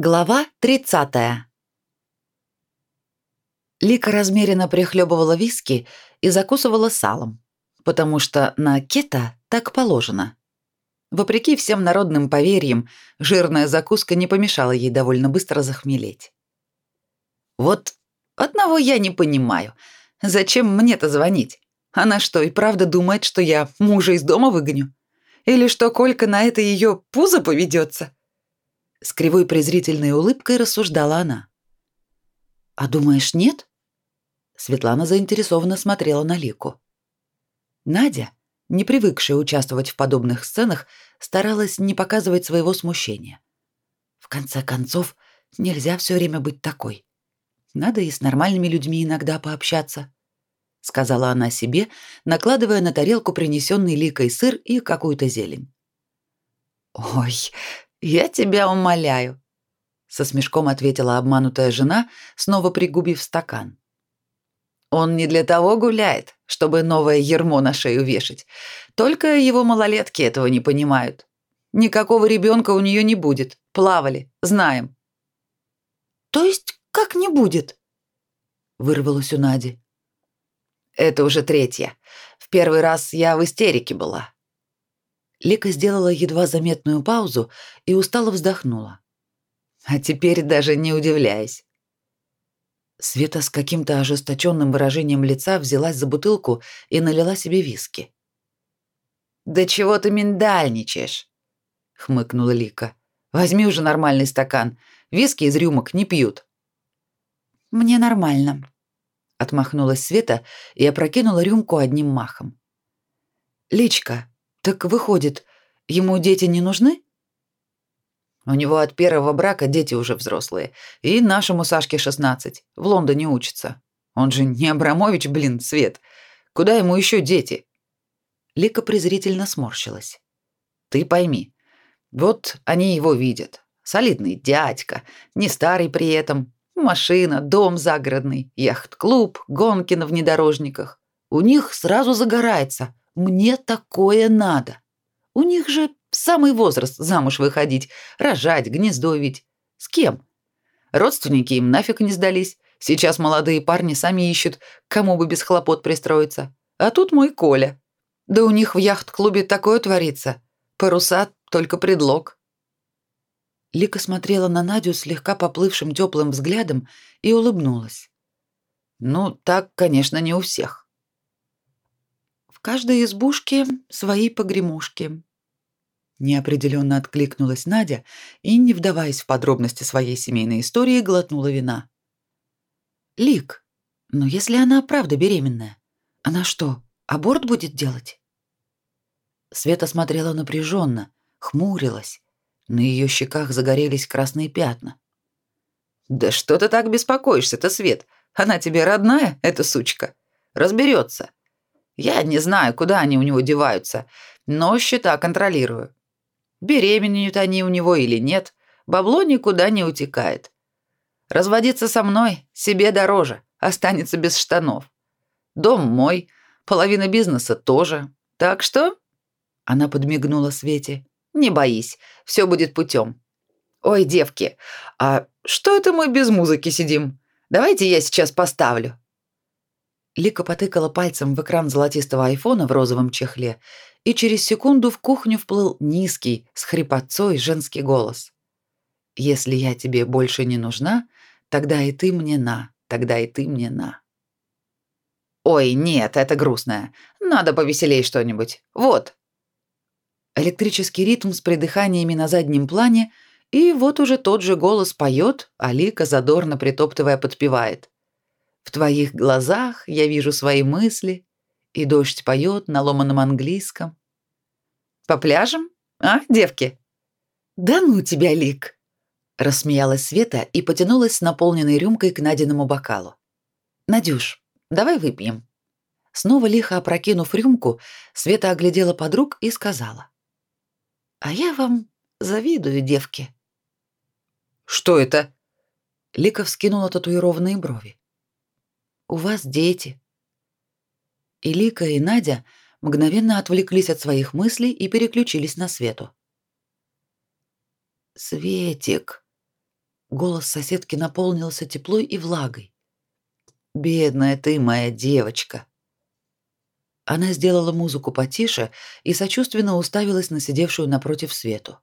Глава 30. Лика размеренно прихлебывала виски и закусывала салом, потому что на кета так положено. Вопреки всем народным поверьям, жирная закуска не помешала ей довольно быстро захмелеть. Вот одного я не понимаю. Зачем мне-то звонить? Она что, и правда думает, что я мужа из дома выгоню? Или что Колька на это ее пузо поведется? С кривой презрительной улыбкой рассуждала она. «А думаешь, нет?» Светлана заинтересованно смотрела на Лику. Надя, не привыкшая участвовать в подобных сценах, старалась не показывать своего смущения. В конце концов, нельзя все время быть такой. Надо и с нормальными людьми иногда пообщаться, сказала она себе, накладывая на тарелку принесенный Ликой сыр и какую-то зелень. Ой, «Я тебя умоляю», — со смешком ответила обманутая жена, снова пригубив стакан. «Он не для того гуляет, чтобы новое ермо на шею вешать. Только его малолетки этого не понимают. Никакого ребенка у нее не будет. Плавали, знаем». «То есть как не будет?» — вырвалось у Нади. «Это уже третья. В первый раз я в истерике была. Лика сделала едва заметную паузу и устало вздохнула. А теперь даже не удивляюсь. Света с каким-то ожесточенным выражением лица взялась за бутылку и налила себе виски. «Да чего ты миндальничаешь?» — хмыкнула Лика. «Возьми уже нормальный стакан. Виски из рюмок не пьют». «Мне нормально», — отмахнулась Света и опрокинула рюмку одним махом. «Личка, так выходит, ему дети не нужны? У него от первого брака дети уже взрослые, и нашему Сашке 16, в Лондоне учится. Он же не Абрамович, блин, Свет. Куда ему еще дети? Лика презрительно сморщилась. Ты пойми, вот они его видят. Солидный дядька, не старый при этом, машина, дом загородный, яхт-клуб, гонки на внедорожниках. У них сразу загорается. Мне такое надо. У них же самый возраст замуж выходить, рожать, гнездовить. С кем? Родственники им нафиг не сдались. Сейчас молодые парни сами ищут, кому бы без хлопот пристроиться. А тут мой Коля. Да у них в яхт-клубе такое творится. Паруса — только предлог. Лика смотрела на Надю слегка поплывшим теплым взглядом и улыбнулась. Ну, так, конечно, не у всех. Каждой избушке свои погремушки. Неопределенно откликнулась Надя и, не вдаваясь в подробности своей семейной истории, глотнула вина. Лик, но если она правда беременная, она что, аборт будет делать? Света смотрела напряженно, хмурилась. На ее щеках загорелись красные пятна. Да что ты так беспокоишься-то, Свет? Она тебе родная, эта сучка. Разберется. Я не знаю, куда они у него деваются, но счета контролирую. Беременеют они у него или нет, бабло никуда не утекает. Разводиться со мной себе дороже, останется без штанов. Дом мой, половина бизнеса тоже. Так что...» Она подмигнула Свете. «Не боись, все будет путем. Ой, девки, а что это мы без музыки сидим? Давайте я сейчас поставлю». Лика потыкала пальцем в экран золотистого айфона в розовом чехле, и через секунду в кухню вплыл низкий, с хрипотцой женский голос. «Если я тебе больше не нужна, тогда и ты мне на, тогда и ты мне на». «Ой, нет, это грустное. Надо повеселей что-нибудь. Вот». Электрический ритм с придыханиями на заднем плане, и вот уже тот же голос поет, а Лика задорно притоптывая подпевает. В твоих глазах я вижу свои мысли, и дождь поет на ломаном английском. По пляжам? А, девки? Да ну тебя, Лик, рассмеялась Света и потянулась с наполненной рюмкой к Надиному бокалу. Надюш, давай выпьем. Снова лихо опрокинув рюмку, Света оглядела подруг и сказала: "А я вам завидую, девки". Что это? Лика вскинула татуированные брови. У вас дети. И Лика, и Надя мгновенно отвлеклись от своих мыслей и переключились на Свету. Светик, Голос соседки наполнился теплой и влагой. «Бедная ты, моя девочка!» Она сделала музыку потише и сочувственно уставилась на сидевшую напротив Свету.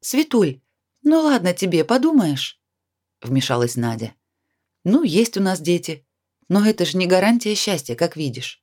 «Светуль, ну ладно тебе, подумаешь», — вмешалась Надя. «Ну, есть у нас дети, но это же не гарантия счастья, как видишь».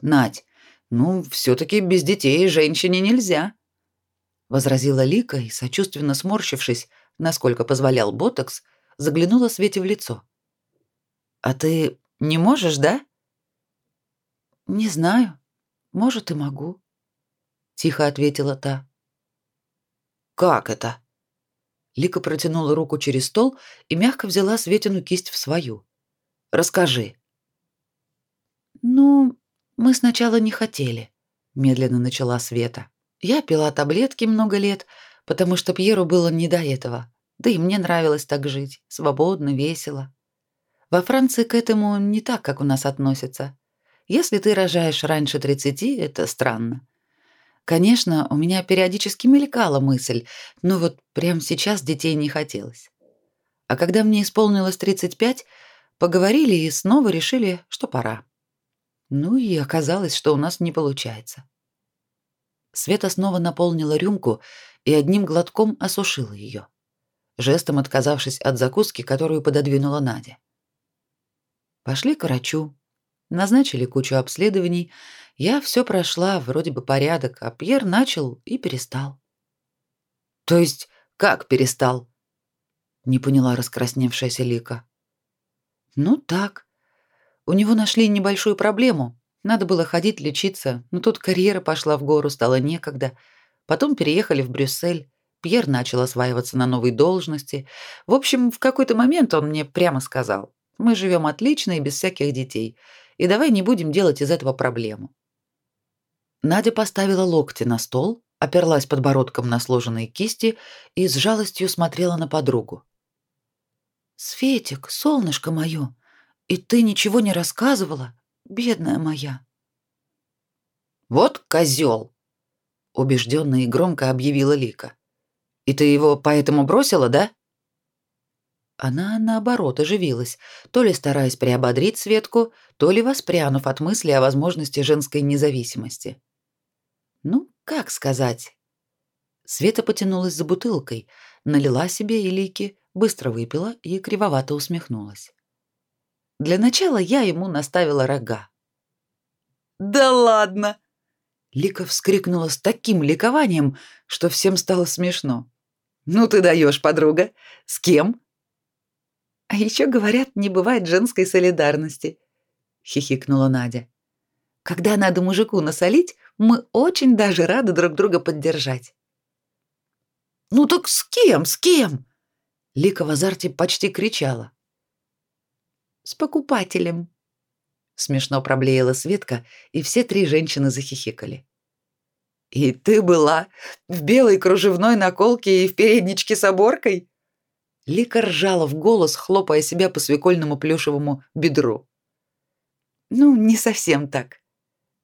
«Надь, ну, все таки без детей женщине нельзя», — возразила Лика и, сочувственно сморщившись, насколько позволял ботокс, заглянула Свете в лицо. «А ты не можешь, да?» «Не знаю. Может, и могу», — тихо ответила та. «Как это?» Лика протянула руку через стол и мягко взяла Светину кисть в свою. «Расскажи». «Ну, мы сначала не хотели», — медленно начала Света. «Я пила таблетки много лет, потому что Пьеру было не до этого. Да и мне нравилось так жить, свободно, весело. Во Франции к этому не так, как у нас относятся. Если ты рожаешь раньше 30, это странно. Конечно, у меня периодически мелькала мысль, но вот прямо сейчас детей не хотелось. А когда мне исполнилось 35, поговорили и снова решили, что пора. Ну и оказалось, что у нас не получается. Света снова наполнила рюмку и одним глотком осушила ее, жестом отказавшись от закуски, которую пододвинула Надя. Пошли к врачу, Назначили кучу обследований. Я все прошла, вроде бы порядок, а Пьер начал и перестал. То есть как перестал? Не поняла раскрасневшаяся Лика. Ну так. У него нашли небольшую проблему. Надо было ходить лечиться, но тут карьера пошла в гору, стало некогда. Потом переехали в Брюссель. Пьер начал осваиваться на новой должности. В общем, в какой-то момент он мне прямо сказал: "Мы живем отлично и без всяких детей и давай не будем делать из этого проблему. Надя поставила локти на стол, оперлась подбородком на сложенные кисти и с жалостью смотрела на подругу. «Светик, солнышко мое, и ты ничего не рассказывала, бедная моя?» «Вот козел!» — убежденно и громко объявила Лика. «И ты его поэтому бросила, да?» Она, наоборот, оживилась, то ли стараясь приободрить Светку, то ли воспрянув от мысли о возможности женской независимости. Ну, как сказать? Света потянулась за бутылкой, налила себе и лики, быстро выпила и кривовато усмехнулась. Для начала я ему наставила рога. «Да ладно!» Лика вскрикнула с таким ликованием, что всем стало смешно. «Ну ты даешь, подруга! С кем?» А еще говорят, не бывает женской солидарности, хихикнула Надя. Когда надо мужику насолить, мы очень даже рады друг друга поддержать. Ну так с кем, с кем? Лика в азарте почти кричала. С покупателем. Смешно проблеяла Светка, и все три женщины захихикали. И ты была в белой кружевной наколке и в передничке с оборкой? Лика ржала в голос, хлопая себя по свекольному плюшевому бедру. «Ну, не совсем так».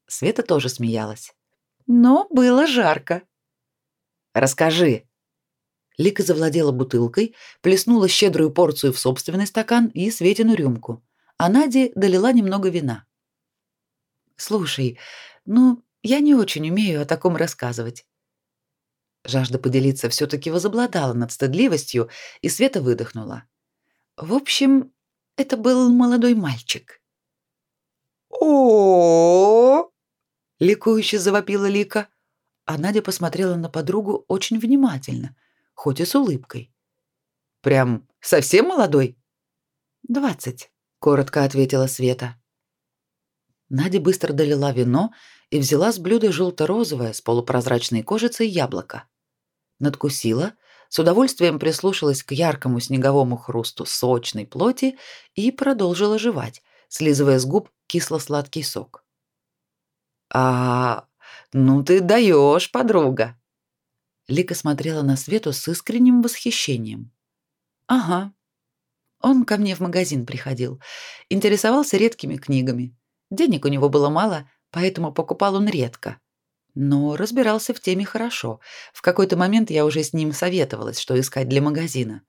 Света тоже смеялась. «Но было жарко». «Расскажи». Лика завладела бутылкой, плеснула щедрую порцию в собственный стакан и Светину рюмку, а Наде долила немного вина. «Слушай, ну, я не очень умею о таком рассказывать. Жажда поделиться все таки возобладала над стыдливостью, и Света выдохнула. В общем, это был молодой мальчик. О! Ликующе завопила Лика, а Надя посмотрела на подругу очень внимательно, хоть и с улыбкой. Прям совсем молодой? «Двадцать», — коротко ответила Света. Надя быстро долила вино и взяла с блюда желто-розовое с полупрозрачной кожицей яблоко надкусила, с удовольствием прислушалась к яркому снеговому хрусту сочной плоти и продолжила жевать, слизывая с губ кисло-сладкий сок. «А, ну ты даешь, подруга!» Лика смотрела на Свету с искренним восхищением. «Ага. Он ко мне в магазин приходил, интересовался редкими книгами. Денег у него было мало, поэтому покупал он редко. но разбирался в теме хорошо. В какой-то момент я уже с ним советовалась, что искать для магазина.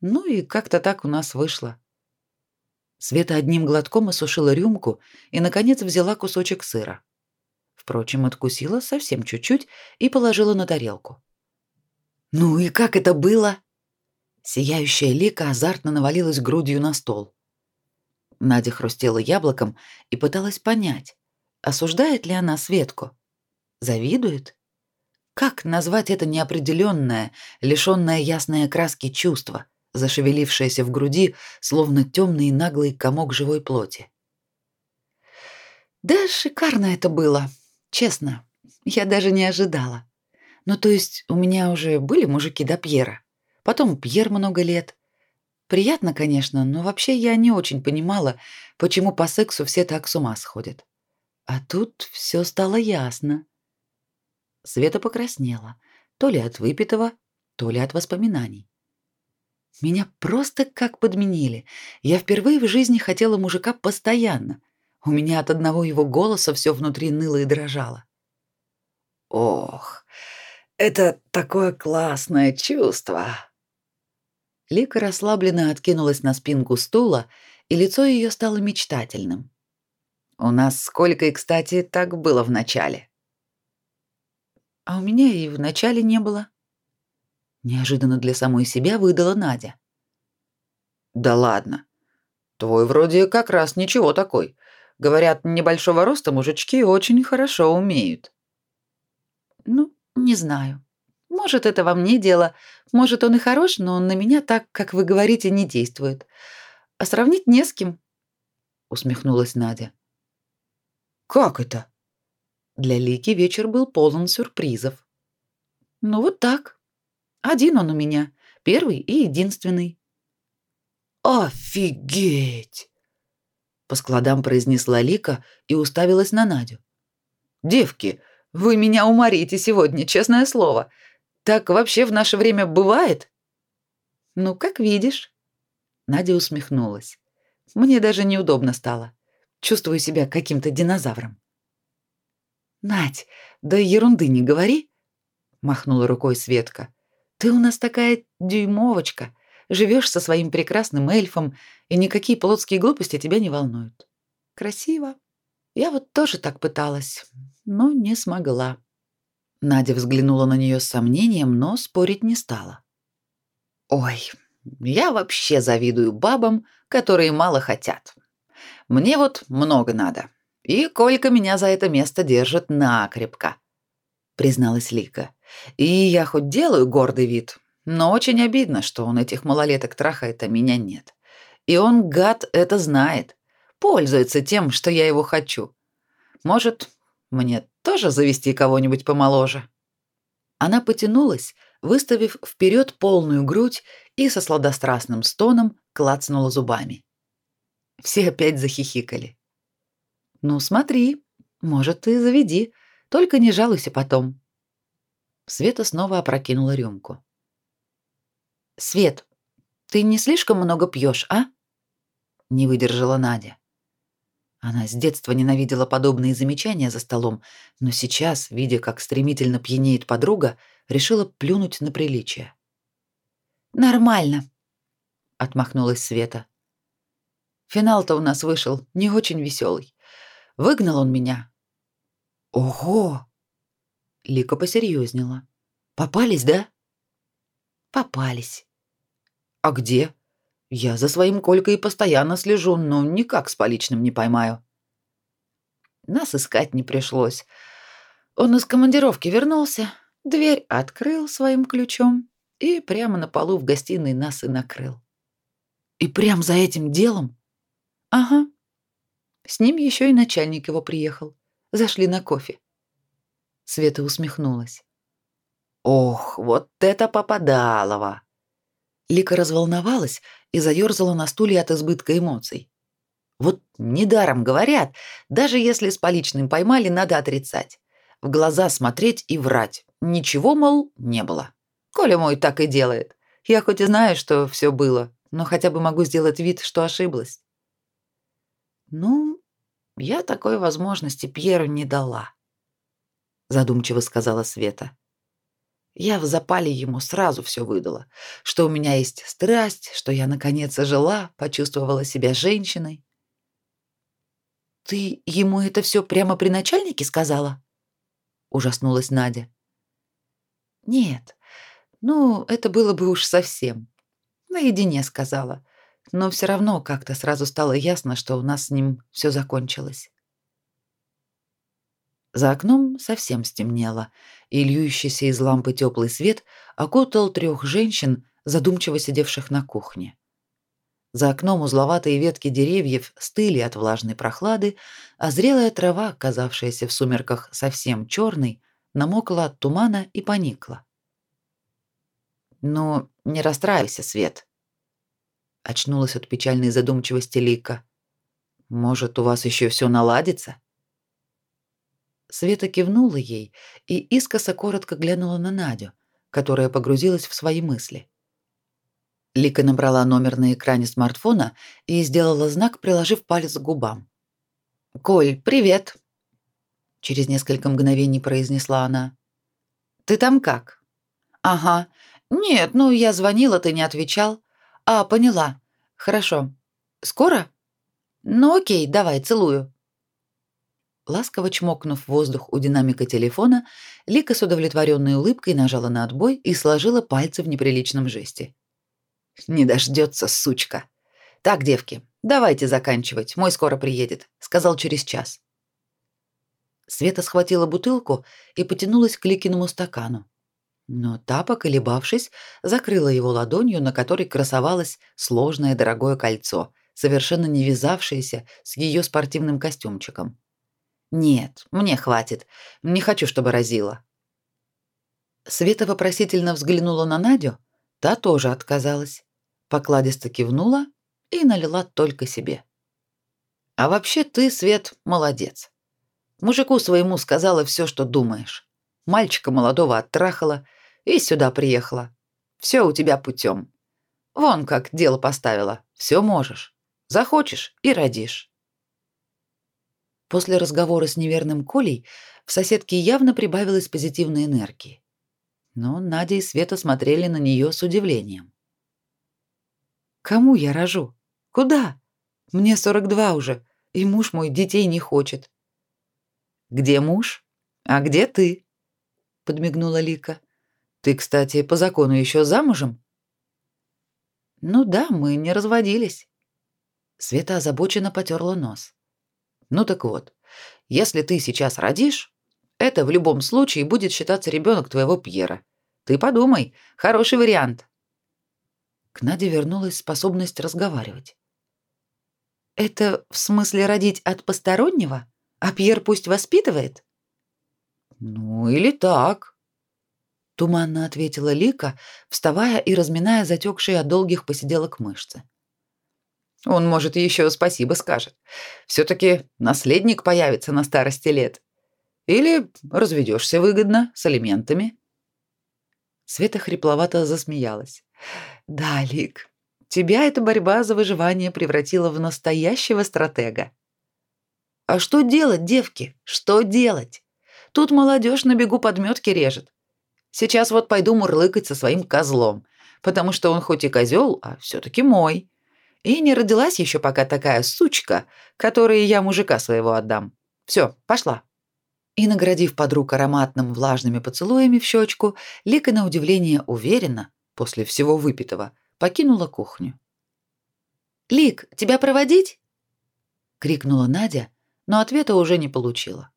Ну и как-то так у нас вышло. Света одним глотком осушила рюмку и, наконец, взяла кусочек сыра. Впрочем, откусила совсем чуть-чуть и положила на тарелку. «Ну и как это было?» Сияющая Лика азартно навалилась грудью на стол. Надя хрустела яблоком и пыталась понять, осуждает ли она Светку. Завидует? Как назвать это неопределенное, лишенное ясной окраски чувство, зашевелившееся в груди, словно темный наглый комок живой плоти? Да, шикарно это было, честно. Я даже не ожидала. Ну, то есть, у меня уже были мужики до Пьера. Потом Пьер много лет. Приятно, конечно, но вообще я не очень понимала, почему по сексу все так с ума сходят. А тут все стало ясно. Света покраснела, то ли от выпитого, то ли от воспоминаний. Меня просто как подменили. Я впервые в жизни хотела мужика постоянно. У меня от одного его голоса все внутри ныло и дрожало. Ох, это такое классное чувство. Лика расслабленно откинулась на спинку стула, и лицо ее стало мечтательным. У нас сколько и, кстати, так было в начале. А у меня и в начале не было. Неожиданно для самой себя выдала Надя. Да ладно. Твой вроде как раз ничего такой. Говорят, небольшого роста мужички очень хорошо умеют. Ну, не знаю. Может, это во мне дело. Может, он и хорош, но он на меня так, как вы говорите, не действует. А сравнить не с кем, усмехнулась Надя. Как это? Для Лики вечер был полон сюрпризов. Ну вот так. Один он у меня, первый и единственный. Офигеть! По складам произнесла Лика и уставилась на Надю. Девки, вы меня уморите сегодня, честное слово. Так вообще в наше время бывает? Ну, как видишь. Надя усмехнулась. Мне даже неудобно стало. Чувствую себя каким-то динозавром. Надь, да ерунды не говори, махнула рукой Светка. Ты у нас такая дюймовочка, живешь со своим прекрасным эльфом, и никакие плотские глупости тебя не волнуют. Красиво. Я вот тоже так пыталась, но не смогла. Надя взглянула на нее с сомнением, но спорить не стала. Ой, я вообще завидую бабам, которые мало хотят. Мне вот много надо. И Колька меня за это место держит накрепко, призналась Лика. И я хоть делаю гордый вид, но очень обидно, что он этих малолеток трахает, а меня нет. И он, гад, это знает. Пользуется тем, что я его хочу. Может, мне тоже завести кого-нибудь помоложе? Она потянулась, выставив вперед полную грудь и со сладострастным стоном клацнула зубами. Все опять захихикали. Ну, смотри, может, ты заведи, только не жалуйся потом. Света снова опрокинула рюмку. Свет, ты не слишком много пьешь, а? Не выдержала Надя. Она с детства ненавидела подобные замечания за столом, но сейчас, видя, как стремительно пьянеет подруга, решила плюнуть на приличие. Нормально, отмахнулась Света. Финал-то у нас вышел не очень веселый. Выгнал он меня. Ого! Лика посерьезнела. Попались, да? Попались. А где? Я за своим Колькой постоянно слежу, но никак с поличным не поймаю. Нас искать не пришлось. Он из командировки вернулся, дверь открыл своим ключом и прямо на полу в гостиной нас и накрыл. И прям за этим делом? Ага. С ним еще и начальник его приехал. Зашли на кофе. Света усмехнулась. Ох, вот это попадалово. Лика разволновалась и заерзала на стуле от избытка эмоций. Вот недаром говорят, даже если с поличным поймали, надо отрицать. В глаза смотреть и врать. Ничего, мол, не было. Коля мой так и делает. Я хоть и знаю, что все было, но хотя бы могу сделать вид, что ошиблась. Ну, я такой возможности Пьеру не дала. задумчиво сказала Света. Я в запале ему сразу все выдала, что у меня есть страсть, что я наконец ожила, почувствовала себя женщиной. Ты ему это все прямо при начальнике сказала? ужаснулась Надя. Нет. Ну, это было бы уж совсем. Наедине сказала. Но все равно как-то сразу стало ясно, что у нас с ним все закончилось. За окном совсем стемнело, и льющийся из лампы теплый свет окутал трех женщин, задумчиво сидевших на кухне. За окном узловатые ветки деревьев стыли от влажной прохлады, а зрелая трава, казавшаяся в сумерках совсем черной, намокла от тумана и поникла. «Ну, не расстраивайся, Свет», — очнулась от печальной задумчивости Лика. «Может, у вас еще все наладится?» Света кивнула ей и искоса коротко глянула на Надю, которая погрузилась в свои мысли. Лика набрала номер на экране смартфона и сделала знак, приложив палец к губам. «Коль, привет!» Через несколько мгновений произнесла она. «Ты там как?» «Ага. Нет, ну я звонила, ты не отвечал. А, поняла. Хорошо. Скоро? Ну окей, давай, целую». Ласково чмокнув воздух у динамика телефона, Лика с удовлетворенной улыбкой нажала на отбой и сложила пальцы в неприличном жесте. «Не дождется, сучка. Так, девки, давайте заканчивать, мой скоро приедет», — сказал через час. Света схватила бутылку и потянулась к Ликиному стакану. Но та, поколебавшись, закрыла его ладонью, на которой красовалось сложное дорогое кольцо, совершенно не вязавшееся с ее спортивным костюмчиком. Нет, мне хватит. Не хочу, чтобы разило. Света вопросительно взглянула на Надю, та тоже отказалась. Покладисто кивнула и налила только себе. А вообще ты, Свет, молодец. Мужику своему сказала все, что думаешь. Мальчика молодого оттрахала и сюда приехала. Все у тебя путем. Вон как дело поставила. Все можешь. Захочешь и родишь. После разговора с неверным Колей в соседке явно прибавилось позитивной энергии. Но Надя и Света смотрели на нее с удивлением. «Кому я рожу? Куда? Мне 42 уже, и муж мой детей не хочет». «Где муж? А где ты?» — подмигнула Лика. «Ты, кстати, по закону еще замужем?» «Ну да, мы не разводились». Света озабоченно потерла нос. Ну так вот, если ты сейчас родишь, это в любом случае будет считаться ребенок твоего Пьера. Ты подумай, хороший вариант. К Наде вернулась способность разговаривать. Это в смысле родить от постороннего, а Пьер пусть воспитывает? Ну или так. Туманно ответила Лика, вставая и разминая затекшие от долгих посиделок мышцы. Он, может, еще спасибо скажет. Все-таки наследник появится на старости лет. Или разведешься выгодно, с алиментами. Света хрипловато засмеялась. Да, Лик, тебя эта борьба за выживание превратила в настоящего стратега. А что делать, девки? Что делать? Тут молодежь на бегу подметки режет. Сейчас вот пойду мурлыкать со своим козлом, потому что он хоть и козел, а все-таки мой. И не родилась еще пока такая сучка, которой я мужика своего отдам. Все, пошла. И наградив подруг ароматным влажными поцелуями в щечку, Лика на удивление уверенно, после всего выпитого, покинула кухню. «Лик, тебя проводить?» — крикнула Надя, но ответа уже не получила.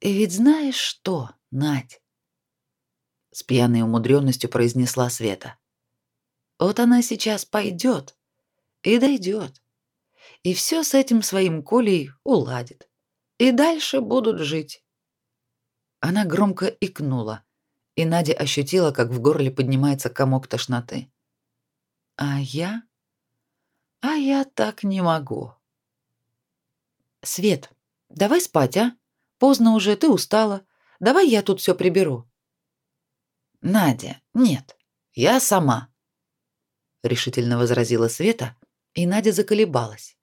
«И ведь знаешь что, Надь?» — с пьяной умудренностью произнесла Света. Вот она сейчас пойдет и дойдет. И все с этим своим Колей уладит. И дальше будут жить. Она громко икнула, и Надя ощутила, как в горле поднимается комок тошноты. А я? А я так не могу. Свет, давай спать, а? Поздно уже, ты устала. Давай я тут все приберу. Надя, нет, я сама решительно возразила Света, и Надя заколебалась.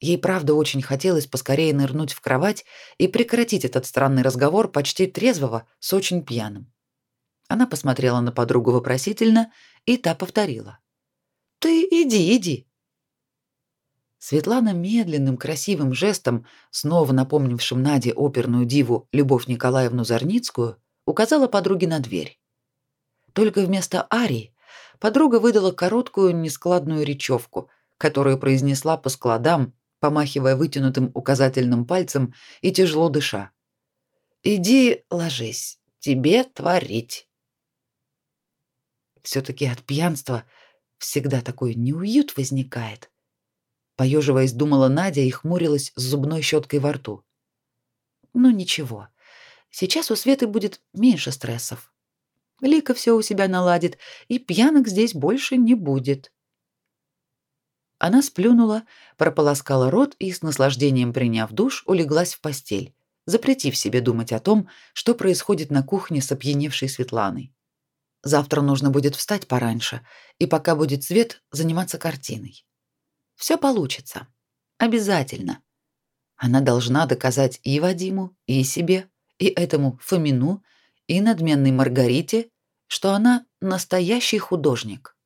Ей правда очень хотелось поскорее нырнуть в кровать и прекратить этот странный разговор почти трезвого с очень пьяным. Она посмотрела на подругу вопросительно, и та повторила. «Ты иди, иди». Светлана медленным красивым жестом, снова напомнившим Наде оперную диву Любовь Николаевну Зарницкую, указала подруге на дверь. Только вместо Арии подруга выдала короткую нескладную речевку, которую произнесла по складам, помахивая вытянутым указательным пальцем и тяжело дыша. «Иди ложись, тебе творить». Все-таки от пьянства всегда такой неуют возникает. Поеживаясь, думала Надя и хмурилась с зубной щеткой во рту. Ну ничего, сейчас у Светы будет меньше стрессов. Лика все у себя наладит, и пьянок здесь больше не будет. Она сплюнула, прополоскала рот и, с наслаждением приняв душ, улеглась в постель, запретив себе думать о том, что происходит на кухне с опьяневшей Светланой. Завтра нужно будет встать пораньше, и пока будет свет, заниматься картиной. Все получится. Обязательно. Она должна доказать и Вадиму, и себе, и этому Фомину, и надменной Маргарите, что она настоящий художник.